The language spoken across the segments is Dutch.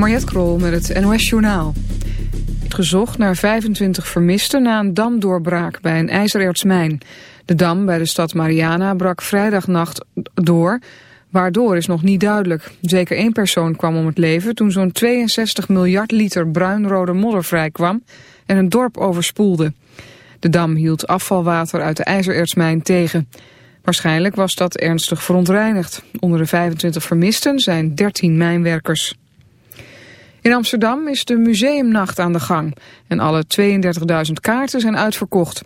Mariette Krol met het NOS Journaal. Gezocht naar 25 vermisten na een damdoorbraak bij een ijzerertsmijn. De dam bij de stad Mariana brak vrijdagnacht door. Waardoor is nog niet duidelijk. Zeker één persoon kwam om het leven toen zo'n 62 miljard liter bruinrode modder vrijkwam en een dorp overspoelde. De dam hield afvalwater uit de ijzerertsmijn tegen. Waarschijnlijk was dat ernstig verontreinigd. Onder de 25 vermisten zijn 13 mijnwerkers. In Amsterdam is de museumnacht aan de gang en alle 32.000 kaarten zijn uitverkocht.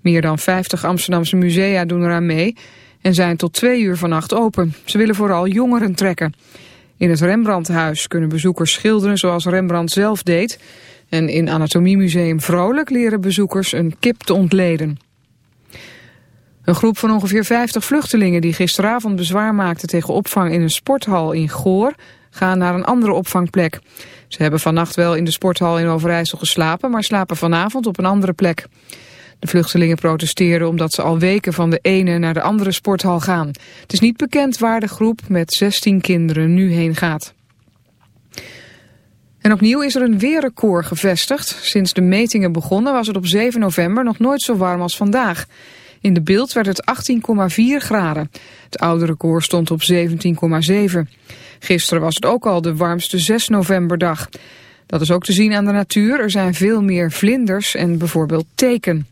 Meer dan 50 Amsterdamse musea doen eraan mee en zijn tot twee uur vannacht open. Ze willen vooral jongeren trekken. In het Rembrandthuis kunnen bezoekers schilderen zoals Rembrandt zelf deed. En in Anatomiemuseum Vrolijk leren bezoekers een kip te ontleden. Een groep van ongeveer 50 vluchtelingen die gisteravond bezwaar maakten tegen opvang in een sporthal in Goor gaan naar een andere opvangplek. Ze hebben vannacht wel in de sporthal in Overijssel geslapen, maar slapen vanavond op een andere plek. De vluchtelingen protesteren omdat ze al weken van de ene naar de andere sporthal gaan. Het is niet bekend waar de groep met 16 kinderen nu heen gaat. En opnieuw is er een weerrecord gevestigd. Sinds de metingen begonnen was het op 7 november nog nooit zo warm als vandaag. In de beeld werd het 18,4 graden. Het oude record stond op 17,7. Gisteren was het ook al de warmste 6 novemberdag. Dat is ook te zien aan de natuur. Er zijn veel meer vlinders en bijvoorbeeld teken.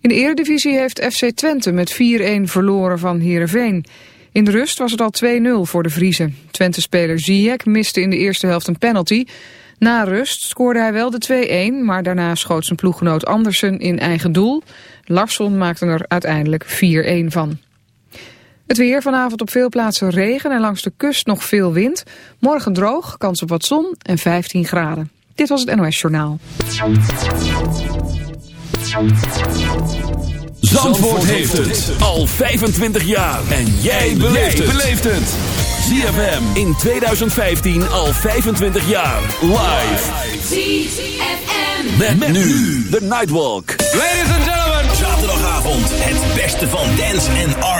In de eredivisie heeft FC Twente met 4-1 verloren van Heerenveen. In de rust was het al 2-0 voor de Vriezen. Twente-speler Ziyech miste in de eerste helft een penalty. Na rust scoorde hij wel de 2-1, maar daarna schoot zijn ploeggenoot Andersen in eigen doel. Larsson maakte er uiteindelijk 4-1 van. Het weer vanavond op veel plaatsen regen en langs de kust nog veel wind. Morgen droog, kans op wat zon en 15 graden. Dit was het NOS Journaal. Zandvoort heeft het al 25 jaar. En jij beleeft het. ZFM in 2015 al 25 jaar. Live. ZFM. Met, met nu de Nightwalk. Ladies and gentlemen. Zaterdagavond het beste van dance en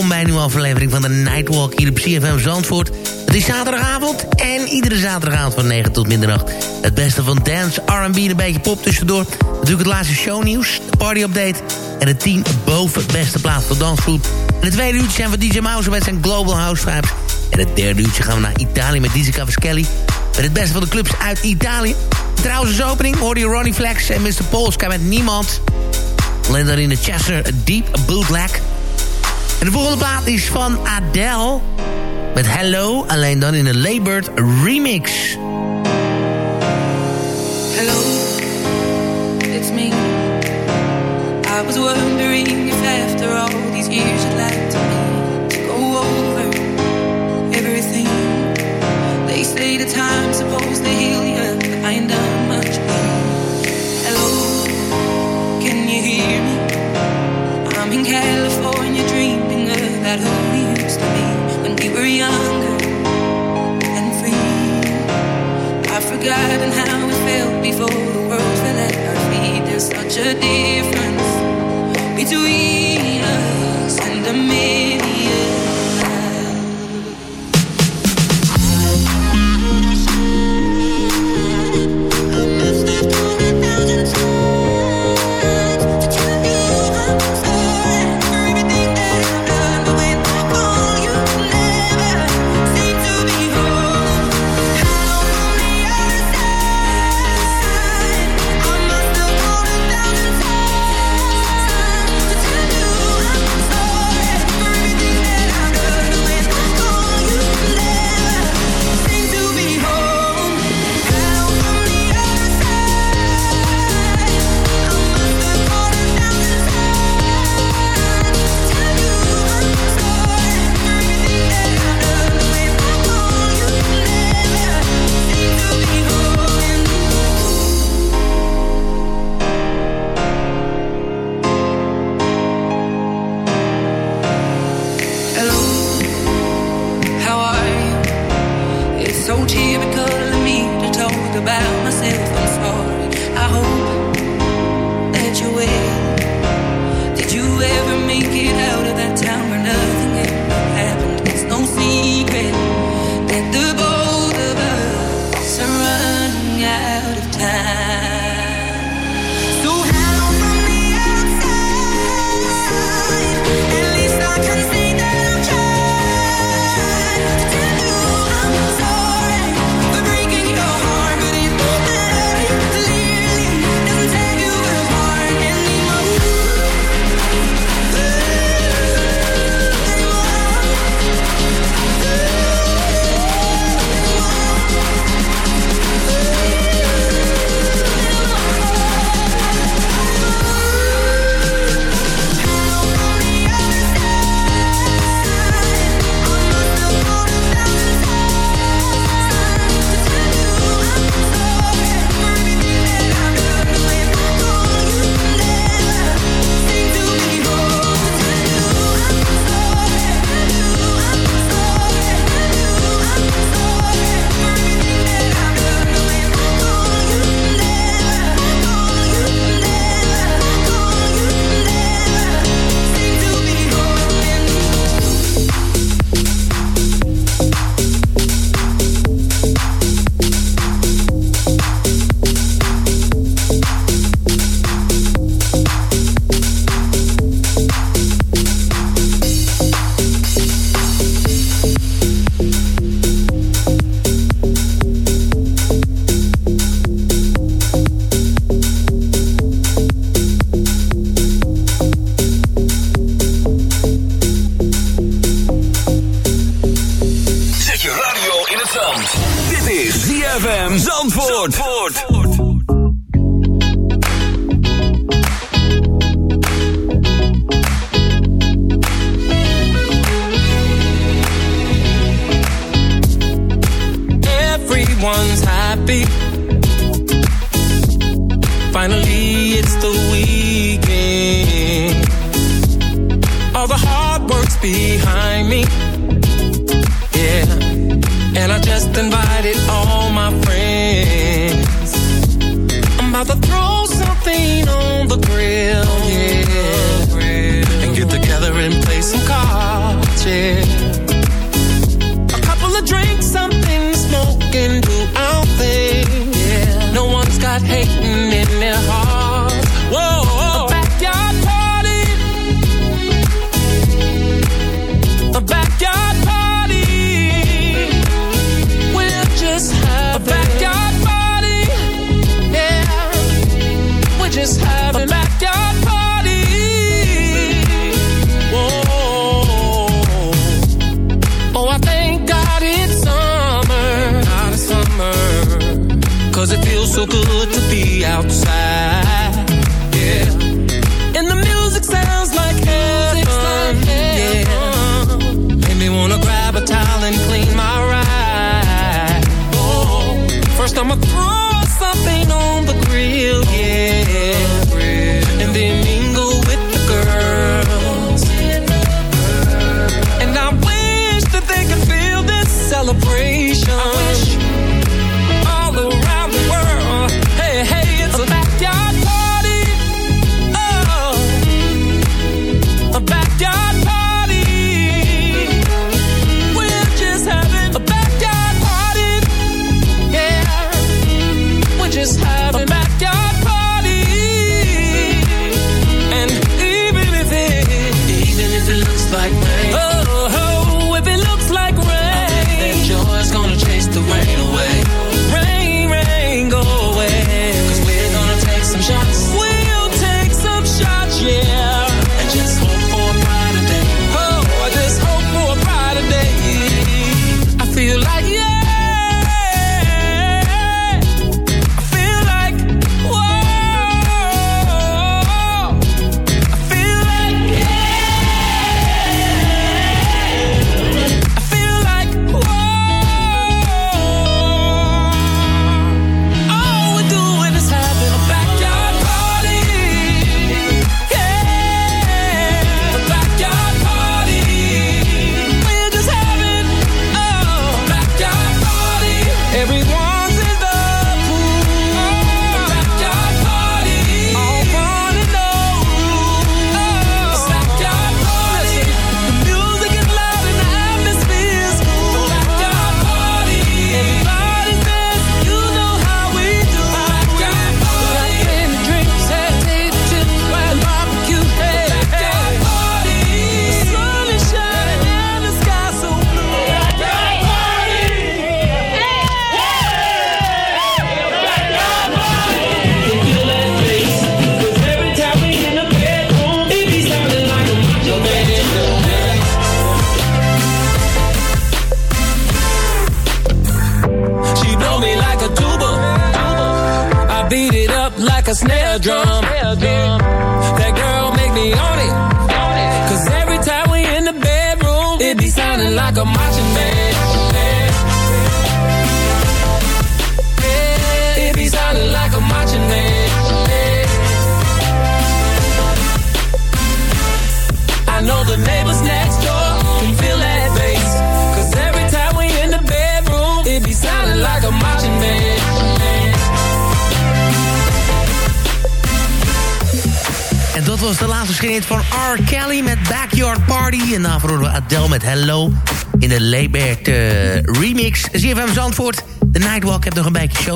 Welkom bij een nieuwe aflevering van de Nightwalk hier op CFM Zandvoort. Het is zaterdagavond en iedere zaterdagavond van 9 tot middernacht. Het beste van dance, R&B en een beetje pop tussendoor. Natuurlijk het laatste shownieuws, de party-update... en het 10 boven beste plaats voor dansgroep. In het tweede uurtje zijn we DJ Mouse met zijn Global House Vibes. En het derde uurtje gaan we naar Italië met DJ Cavaschelli... met het beste van de clubs uit Italië. Trouwens, als opening hoorde je Ronnie Flex en Mr. Polska met Niemand... Alleen dan in de Chester Deep Bootleg. En de volgende plaat is van Adele. Met Hello, alleen dan in een Labored remix. Hello, it's me. I was wondering if after all these years you'd like to me to go over everything. They say the time's supposed to heal you, but I ain't done much. Hello, can you hear me? Younger and free. I've forgotten how it felt before the world fell at our feet. There's such a difference between us and a million.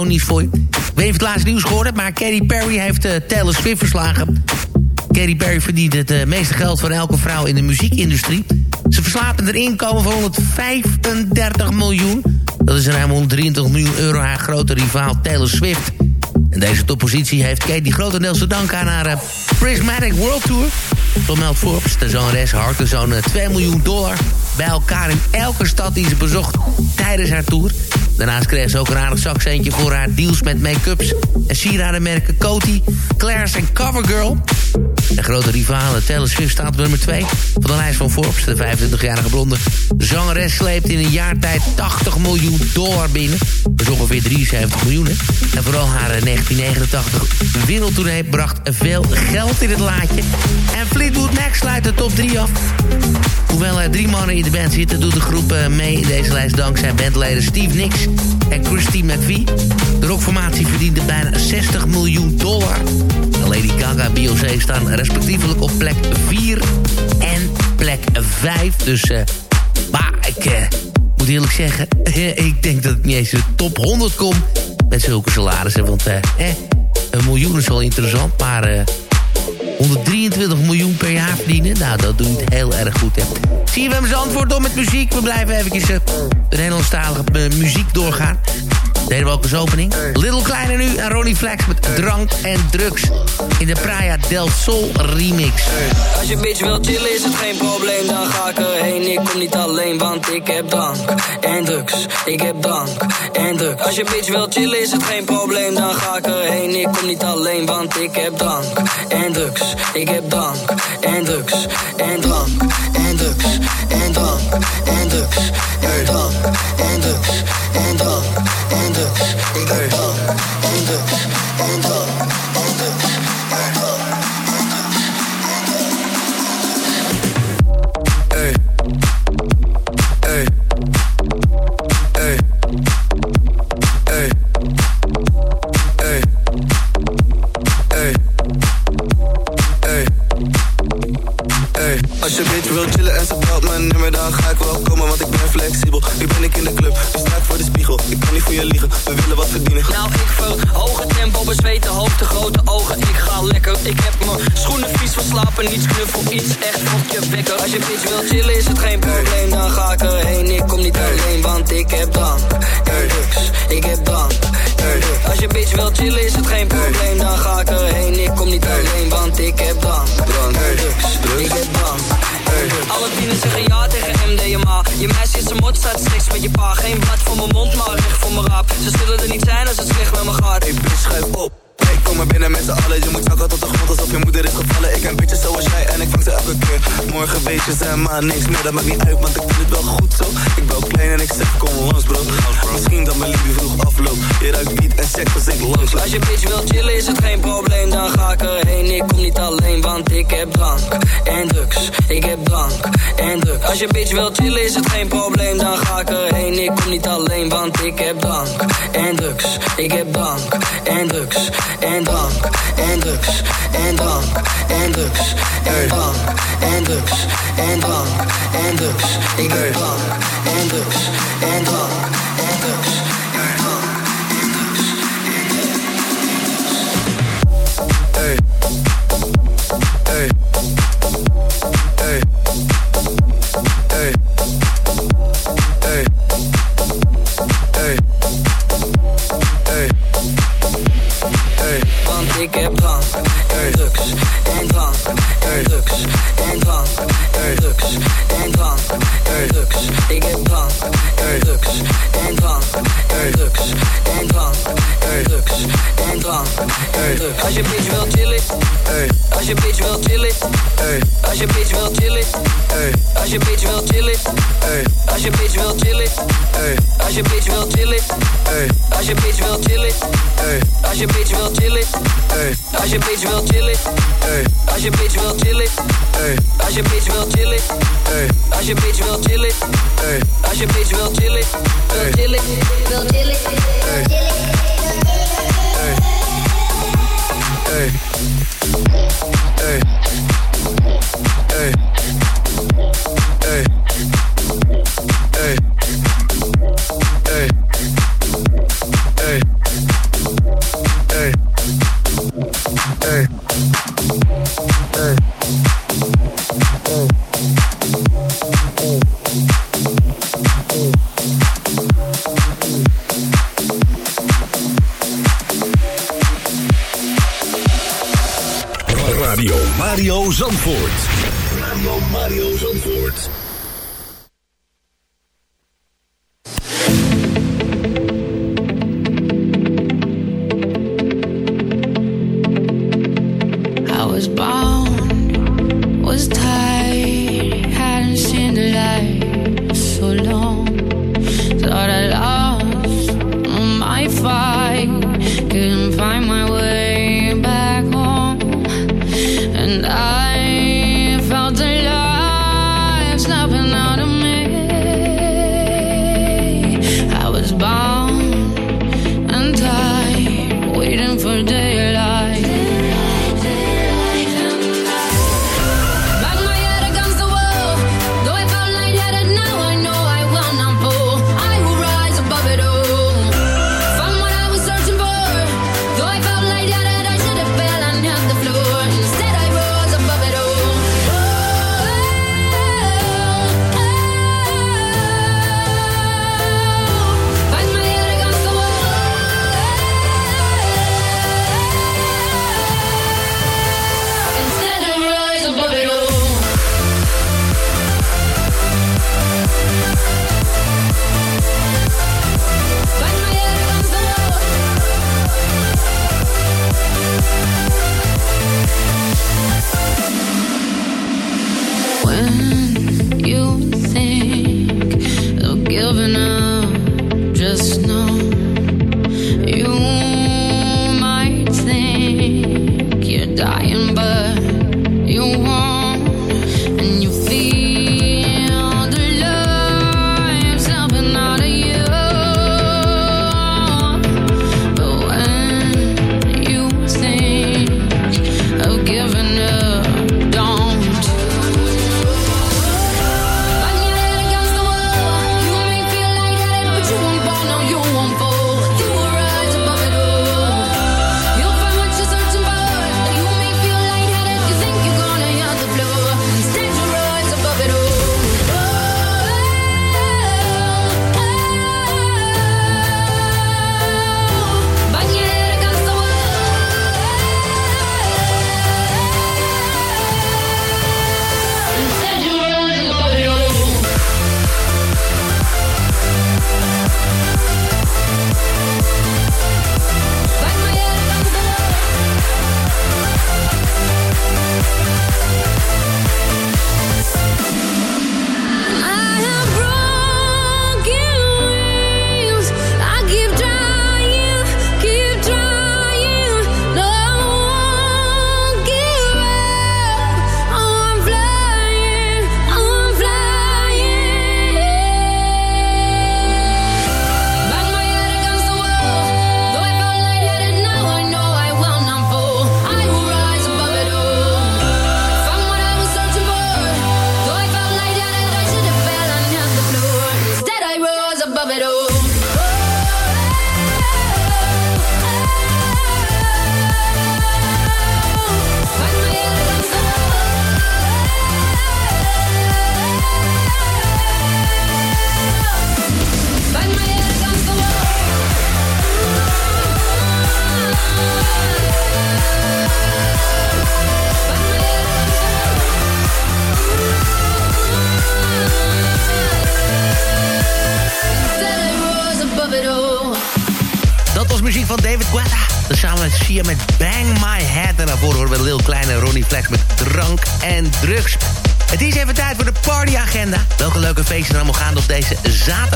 We voor je. Het laatste nieuws gehoord maar Katy Perry heeft eh, Taylor Swift verslagen. Katy Perry verdient het eh, meeste geld van elke vrouw in de muziekindustrie. Ze verslaat een inkomen van 135 miljoen. Dat is ruim 130 miljoen euro haar grote rivaal Taylor Swift. En deze toppositie heeft Katy grotendeels te danken aan haar eh, Prismatic World Tour. Zo meldt Forbes, de zangeres harkte zo'n 2 miljoen dollar bij elkaar in elke stad die ze bezocht tijdens haar tour. Daarnaast kreeg ze ook een aardig zakcentje voor haar deals met make-ups... en sieradenmerken Coty, Claire's en Covergirl. De grote rivale Taylor Swift staat op nummer 2 van de lijst van Forbes. De 25-jarige blonde zangeres sleept in een jaar tijd 80 miljoen dollar binnen. Dat is ongeveer 73 miljoen. En vooral haar eh, 1989 wereldtoernee bracht veel geld in het laadje. En Fleetwood Mac sluit de top 3 af. Hoewel er drie mannen in de band zitten, doet de groep eh, mee in deze lijst dankzij bandleden Steve Nicks en Christine McVie. De rockformatie verdiende bijna 60 miljoen dollar Lady Gaga en Beyoncé staan respectievelijk op plek 4 en plek 5. Dus, uh, ik eh, moet eerlijk zeggen, ik denk dat ik niet eens in de top 100 kom met zulke salarissen. Want eh, een miljoen is wel interessant, maar... Eh, 123 miljoen per jaar verdienen. Nou, dat doet heel erg goed, hè. Zie je, we hebben zijn antwoord door met muziek. We blijven even de Nederlandstalige muziek doorgaan. Deden we ook eens opening. Little Kleine nu en Ronnie Flex met Drank en Drugs. In de Praia del Sol remix. Als je bitch wil chillen is het geen probleem. Dan ga ik erheen. Ik kom niet alleen, want ik heb drank en drugs. Ik heb drank en drugs. Als je bitch wil chillen is het geen probleem. Dan ga ik erheen. Ik kom niet alleen, want ik heb drank en drugs. Ik heb drank en drugs. En drank en drugs. En drank en drugs. En drank. And they and bump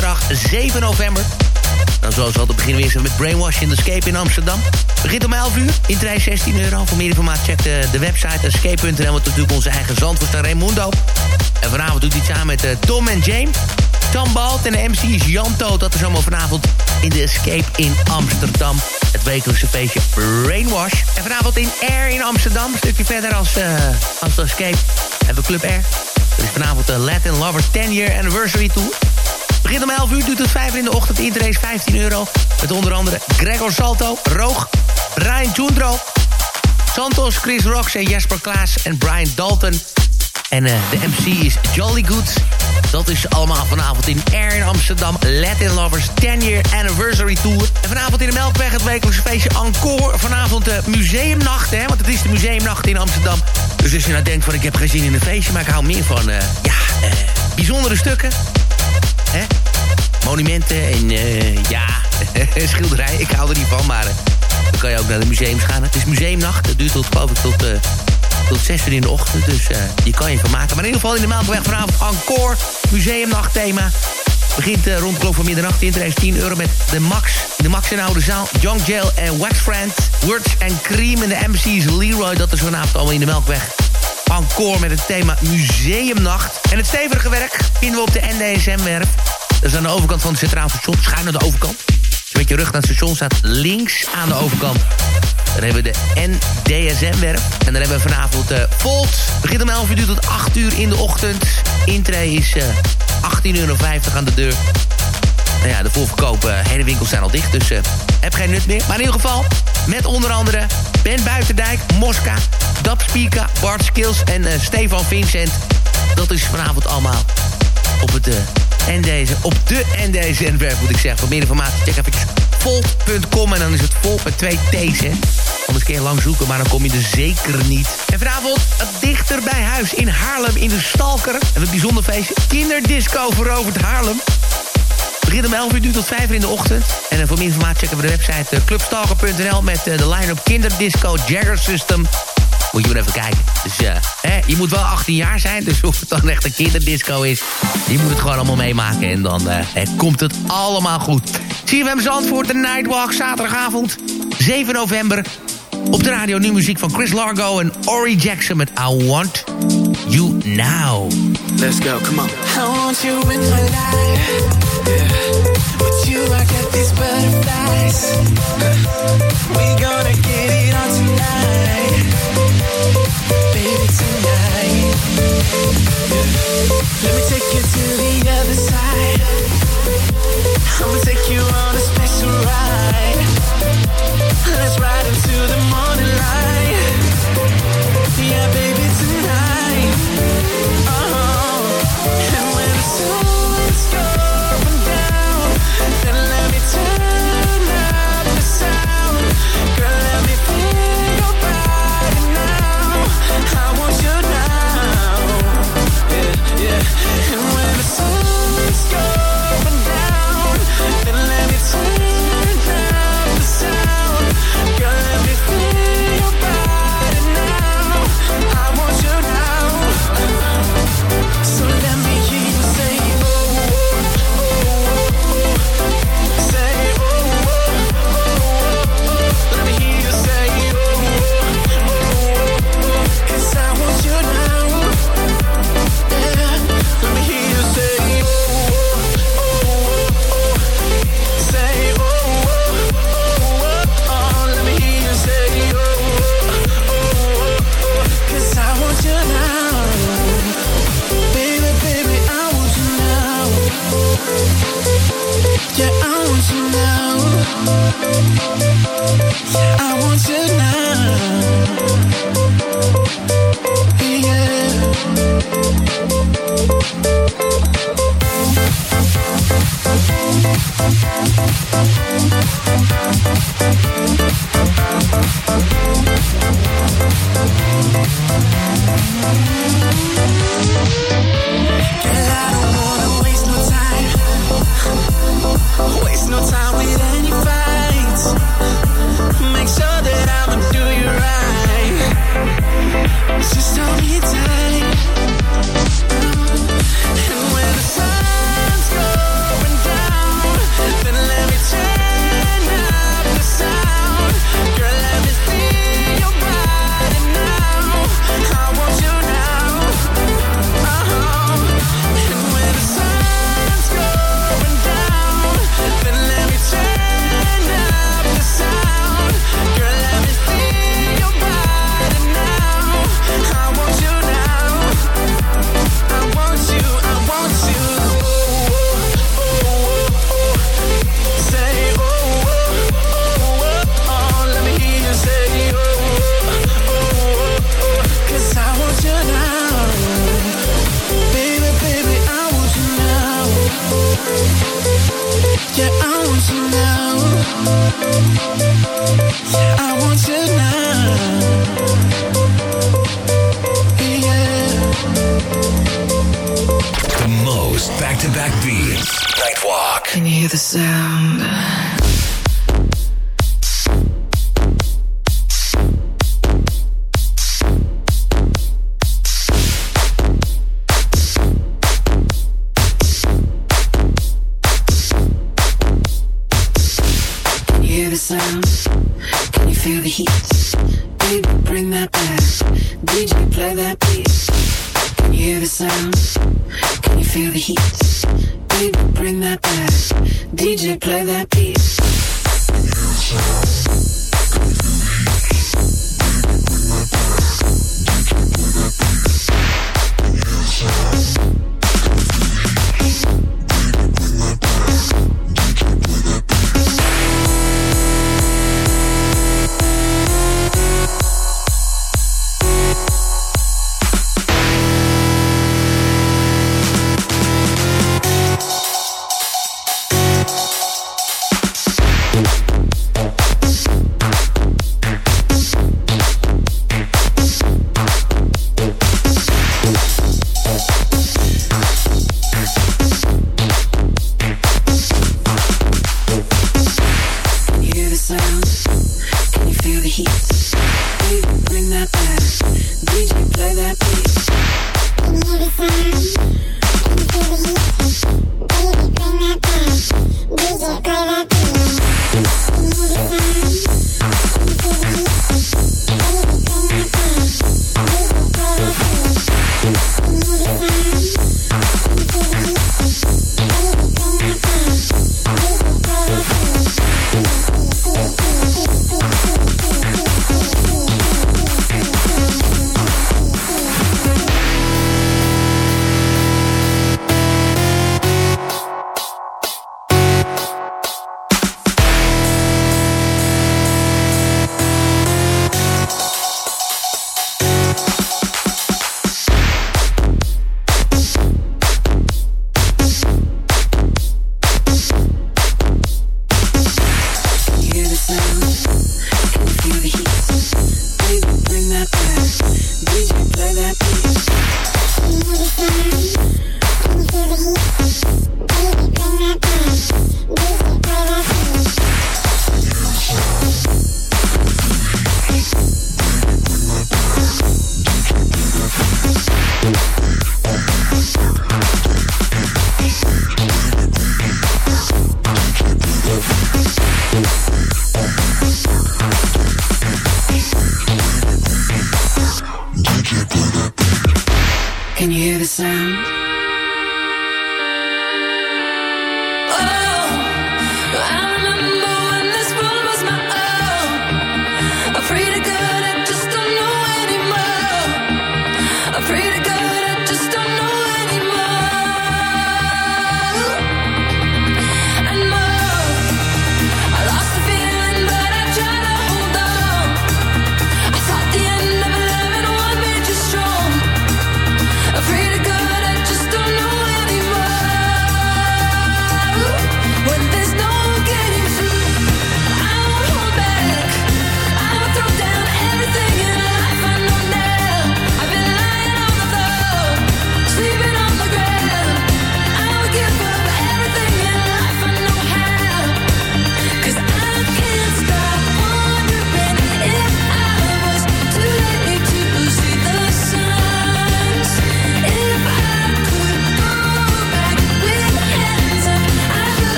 zaterdag 7 november. Nou, zoals altijd beginnen we eerst met Brainwash in the Escape in Amsterdam. Begint om 11 uur, intree 16 euro. Voor meer informatie check de, de website escape.nl... met natuurlijk onze eigen zandvoort naar Raimundo. En vanavond doet hij het samen met eh, Tom en James. Tom Balt en de MC is Jan Toot. Dat is allemaal vanavond in de Escape in Amsterdam. Het wekelijkse feestje Brainwash. En vanavond in Air in Amsterdam. Een stukje verder als, eh, als de Escape. Hebben we Club Air. Er is vanavond de Latin Lover 10 Year Anniversary Tour. Begint om 11 uur, doet het 5 uur in de ochtend. Interrace 15 euro. Met onder andere Gregor Salto, Roog, Ryan Jundro, Santos, Chris Rocks en Jesper Klaas en Brian Dalton. En eh, de MC is Jolly Good. Dat is allemaal vanavond in Air in Amsterdam. Latin Lovers 10 Year Anniversary Tour. En vanavond in de Melkweg het wekelijkse feestje Encore. Vanavond de museumnacht, hè, want het is de museumnacht in Amsterdam. Dus als je nou denkt van ik heb geen zin in een feestje... maar ik hou meer van, eh, ja, eh, bijzondere stukken. Monumenten en, eh, ja, schilderij. Ik hou er niet van, maar... eh, dan kan je ook naar de museums gaan. Het is museumnacht. Het duurt tot, geloof ik, tot, eh, tot 6 uur in de ochtend. Dus eh, je kan je van maken. Maar in ieder geval in de Melkweg vanavond encore. Museumnachtthema. Begint eh, rond de klok van middernacht. Interesse 10 euro met de Max. De Max in Oude Zaal. Young Jail en Wax Friend. Words en Cream. En de MC's Leroy. Dat is vanavond allemaal in de Melkweg. Encore met het thema Museumnacht. En het stevige werk vinden we op de NDSM-werf. Dat is aan de overkant van het Centraal Station. Schuin aan de overkant. Je met je rug naar het station staat, links aan de overkant. Dan hebben we de NDSM-werf. En dan hebben we vanavond uh, Volt. Begint om 11 uur tot 8 uur in de ochtend. Intree is uh, 18,50 euro aan de deur. Nou ja, de voorverkoop, uh, hele winkels zijn al dicht, dus heb geen nut meer. Maar in ieder geval, met onder andere Ben Buitendijk, Mosca, Dab Spieka, Bart Skills en uh, Stefan Vincent. Dat is vanavond allemaal op het uh, NDZ, op de NDZ-werf moet ik zeggen. Voor meer informatie check even volt.com en dan is het volt met twee T's, hè. Anders kun je lang zoeken, maar dan kom je er zeker niet. En vanavond dichter bij huis in Haarlem in de Stalker. En een bijzonder feestje, kinderdisco verovert Haarlem. Begint om 11 uur tot 5 uur in de ochtend. En uh, voor meer informatie checken we de website uh, clubstalker.nl... met uh, de line-up Kinderdisco Jagger System. Moet je maar even kijken. Dus je moet wel 18 jaar zijn, dus of het dan echt een kinderdisco is... je moet het gewoon allemaal meemaken en dan komt het allemaal goed. CFM Zandvoort, de Nightwalk, zaterdagavond, 7 november... Op de radio nu muziek van Chris Largo en Ori Jackson met I Want You Now. Let's go, come on. I want you in my life. Yeah. With you, I get these butterflies. We gonna get it on tonight. Baby, tonight. Yeah. Let me take you to the other side. I'ma take you on a special ride. Let's ride into the morning Can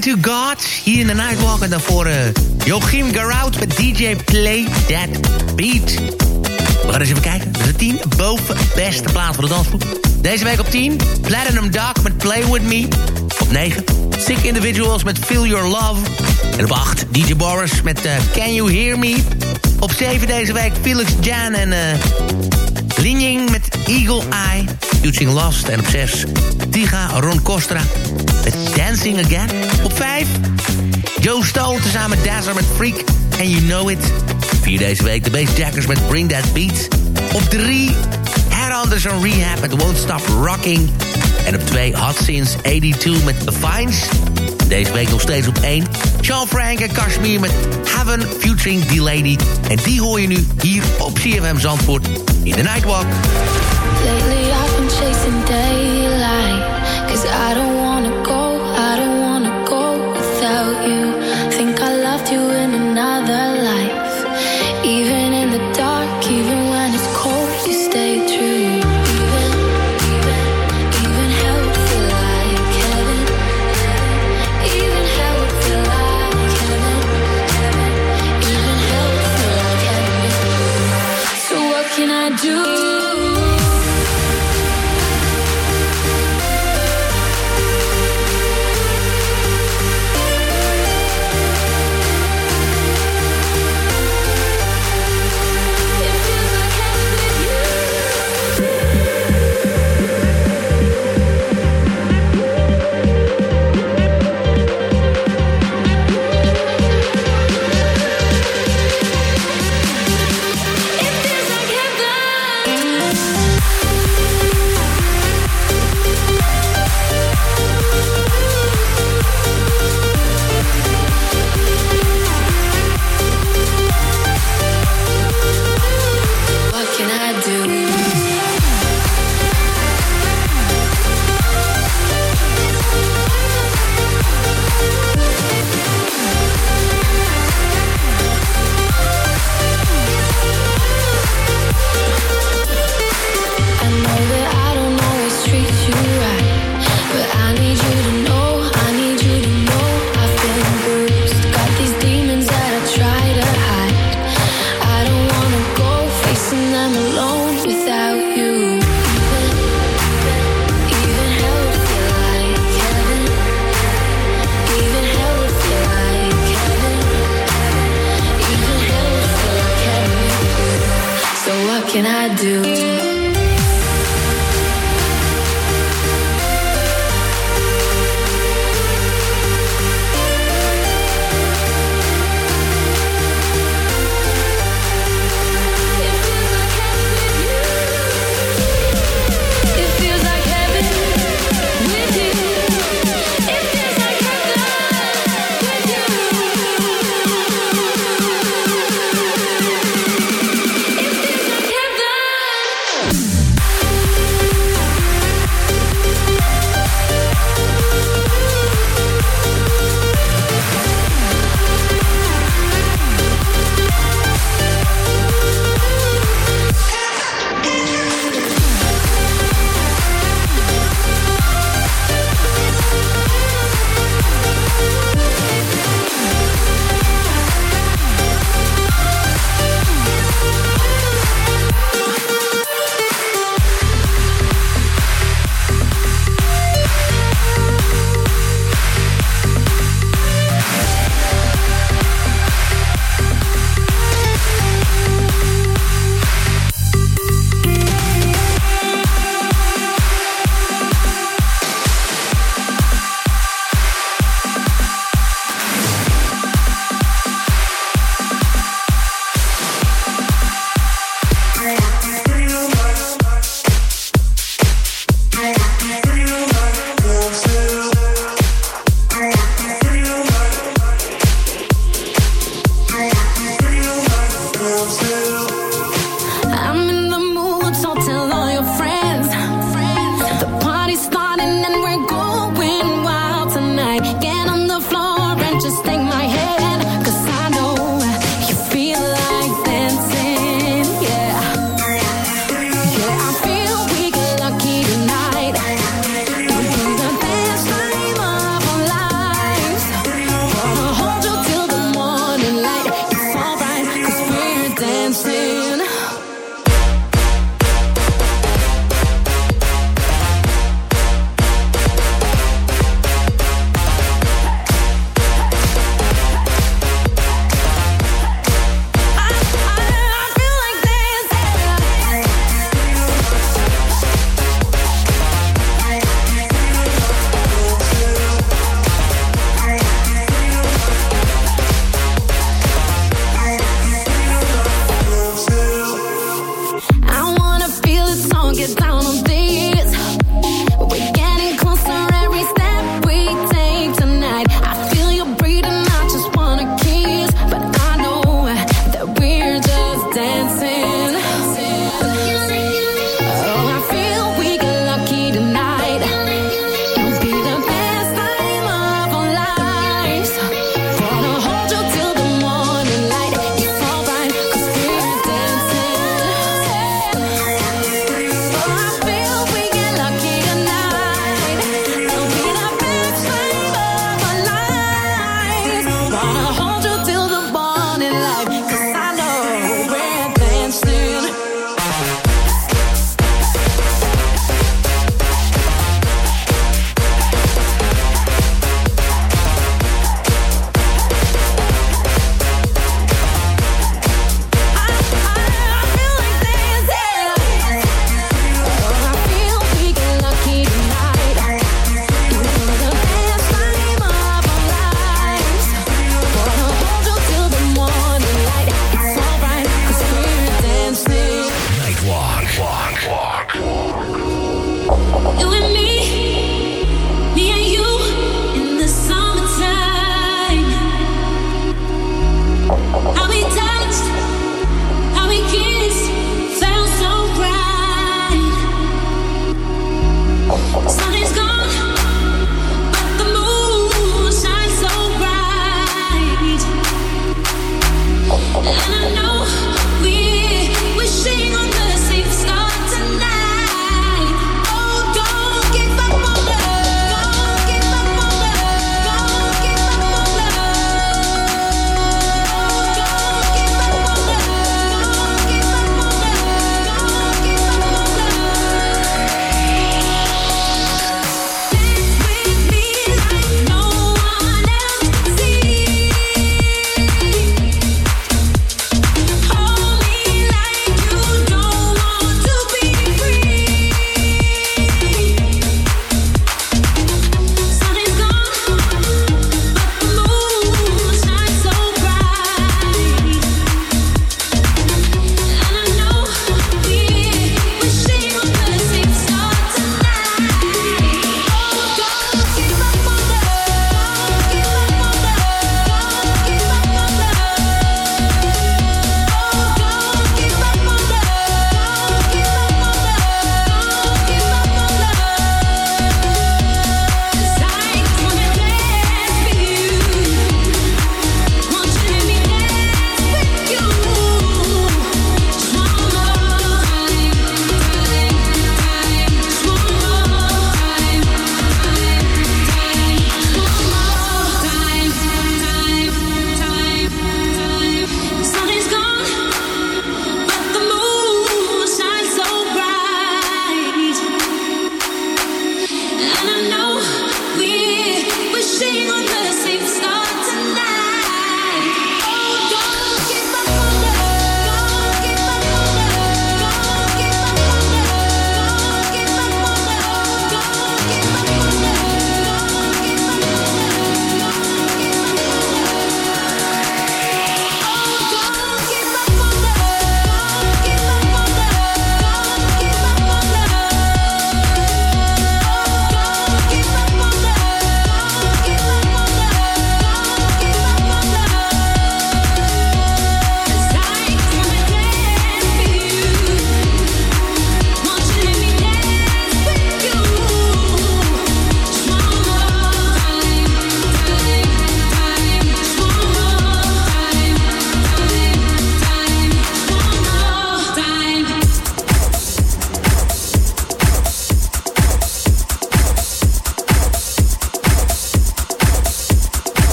Pray to God. Hier in de Nightwalk. En daarvoor uh, Joachim Garout met DJ Play That Beat. We gaan eens even kijken. De 10 boven beste plaat van de dansgroep. Deze week op 10. Platinum Dog met Play With Me. Op 9. Sick Individuals met Feel Your Love. En op 8. DJ Boris met uh, Can You Hear Me. Op 7 deze week Felix Jan en... Uh, Lin Ying met Eagle Eye, Using Lost. En op 6, Tiga Ron Costra met Dancing Again. Op 5, Joe Stone tezamen Dazzler met Freak and You Know It. 4 deze week de Bassjackers met Bring That Beat. Op 3, Headhunters on Rehab met Won't Stop Rocking. En op 2, Hot Since 82 met The Vines. Deze week nog steeds op 1. Sean Frank en Kashmir met Heaven featuring D-Lady. En die hoor je nu hier op CFM Zandvoort in the Nightwalk. Lately I've been chasing daylight.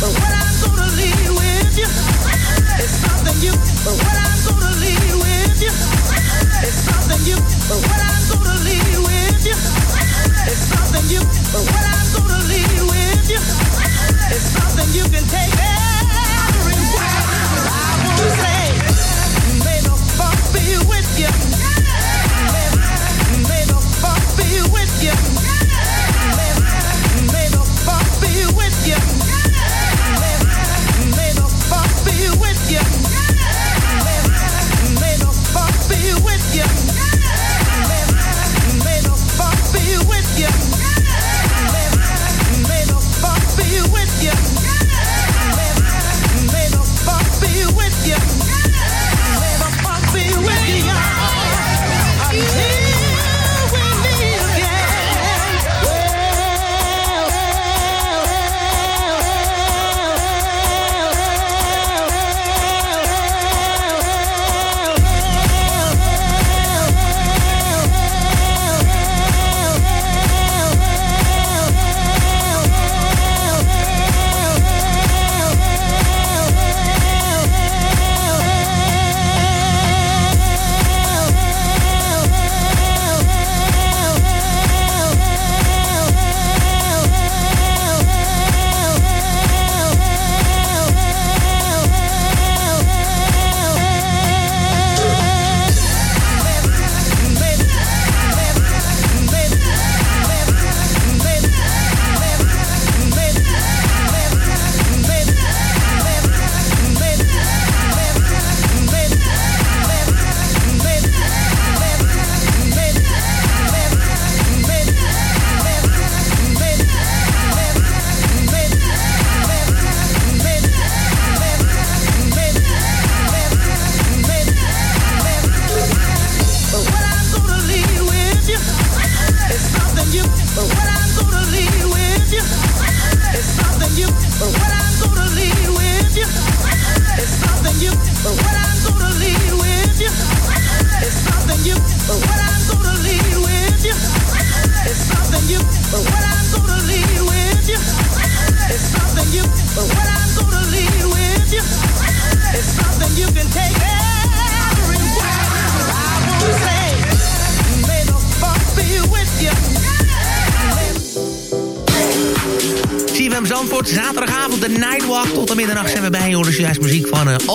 But I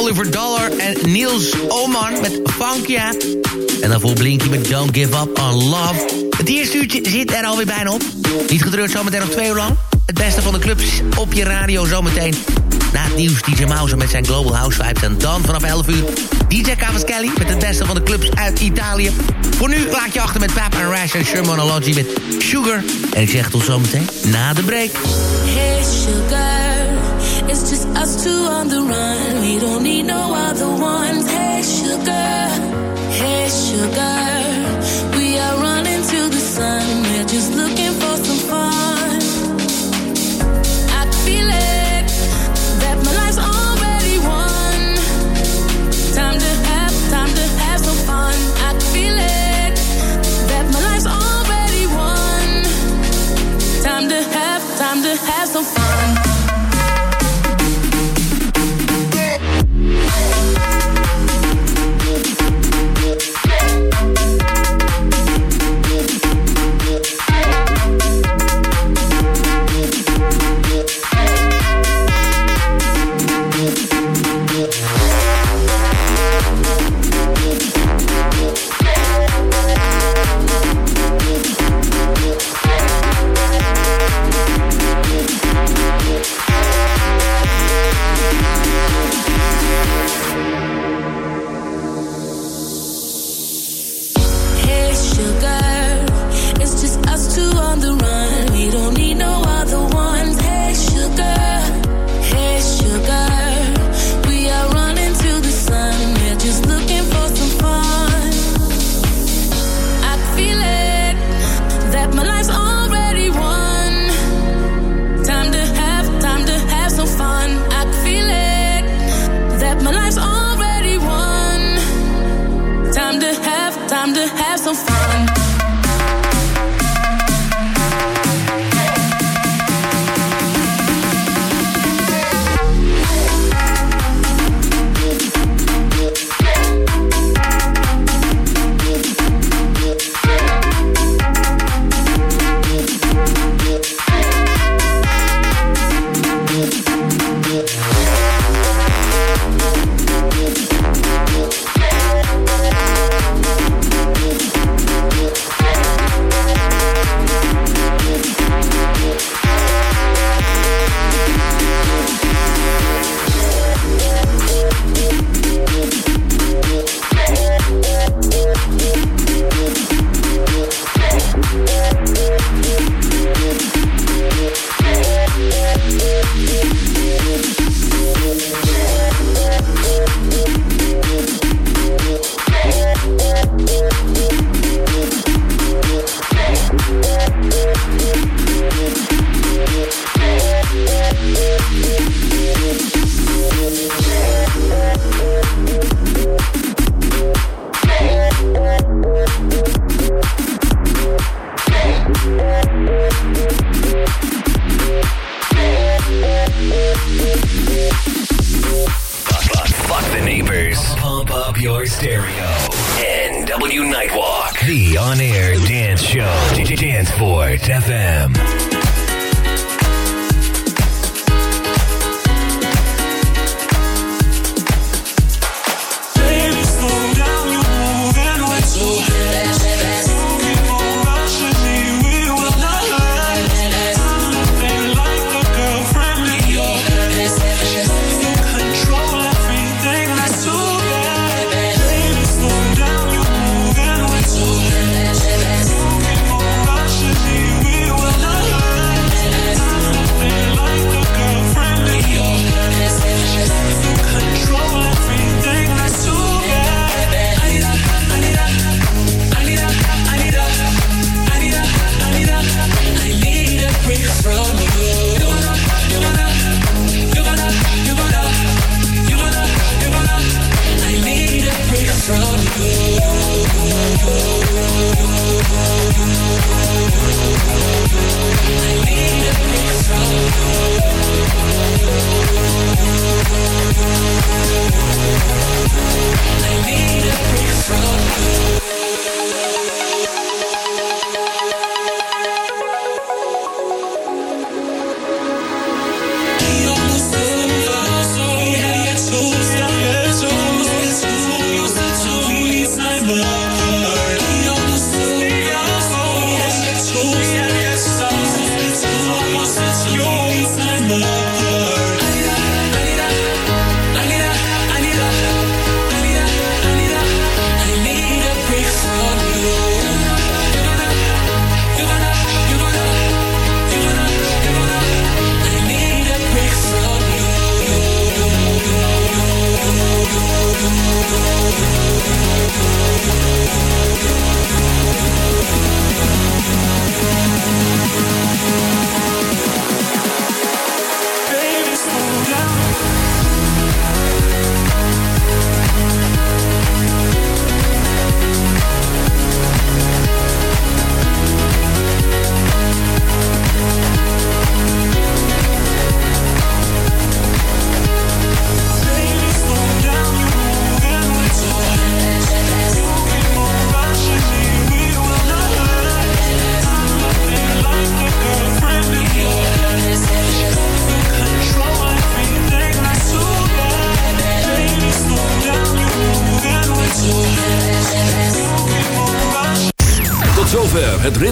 Oliver Dollar en Niels Oman met Funkia. En daarvoor Blinky met Don't Give Up on Love. Het eerste uurtje zit er alweer bijna op. Niet gedreurd, zometeen nog twee uur lang. Het beste van de clubs op je radio zometeen. Na het nieuws DJ Mouse met zijn Global House Vibes. En dan vanaf 11 uur DJ Cavaschelli met het beste van de clubs uit Italië. Voor nu laat je achter met Papa and Rash en Shermanology met Sugar. En ik zeg tot zometeen na de break. Hey sugar, it's just us two on the run. We don't need no other ones. Hey sugar, hey sugar, we are running to the sun. We're just looking for some fun. I feel it that my life's already won. Time to have, time to have some fun. I feel it that my life's already won. Time to have, time to have some fun.